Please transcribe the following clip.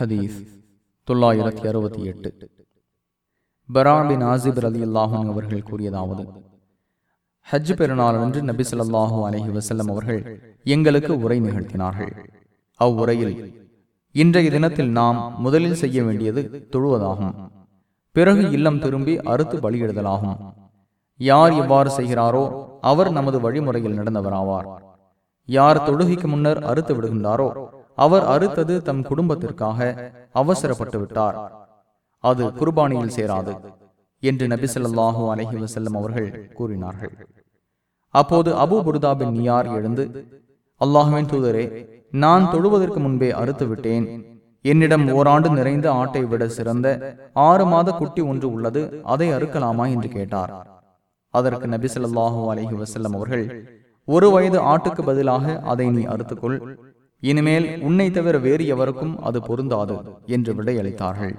ஹதீஸ் தொள்ளாயிரத்தி அறுபத்தி எட்டு. பராபின் ஆசிப் அலி அல்லாஹன் அவர்கள் கூறியதாவது ஹஜ் பெருநாள் அன்று நபி ஸல்லல்லாஹு அலஹி வசல்லம் அவர்கள் எங்களுக்கு உரை நிகழ்த்தினார்கள். அவ்வுரையில் இன்றைய தினத்தில் நாம் முதலில் செய்ய வேண்டியது தொழுவதாகும். பிறகு இல்லம் திரும்பி அறுத்து பலியிடுதலாகும். யார் இவ்வாறு செய்கிறாரோ அவர் நமது வழிமுறையில் நடந்தவராவார். யார் தொழுகைக்கு முன்னர் அறுத்து விடுகின்றாரோ அவர் அறுத்தது தம் குடும்பத்திற்காக அவசரப்பட்டு விட்டார் அது குர்பானியில் சேராது என்று நபி ஸல்லல்லாஹு அலைஹி அவர்கள் கூறினார்கள். அப்போது அபு புர்தா பின் நியார் எழுந்து அல்லாஹுவின் தூதரே நான் தொழுவதற்கு முன்பே அறுத்து விட்டேன் என்னிடம் ஓராண்டு நிறைந்த ஆட்டை விட சிறந்த ஆறு மாத குட்டி ஒன்று உள்ளது அதை அறுக்கலாமா? என்று கேட்டார். அதற்கு நபி ஸல்லல்லாஹு அலைஹி வஸல்லம் அவர்கள் ஒரு வயது ஆட்டுக்கு பதிலாக அதை நீ அறுத்துக்கொள். இனிமேல் உன்னை தவிர வேறு எவருக்கும் அது பொருந்தாது என்று விடையளித்தார்கள்.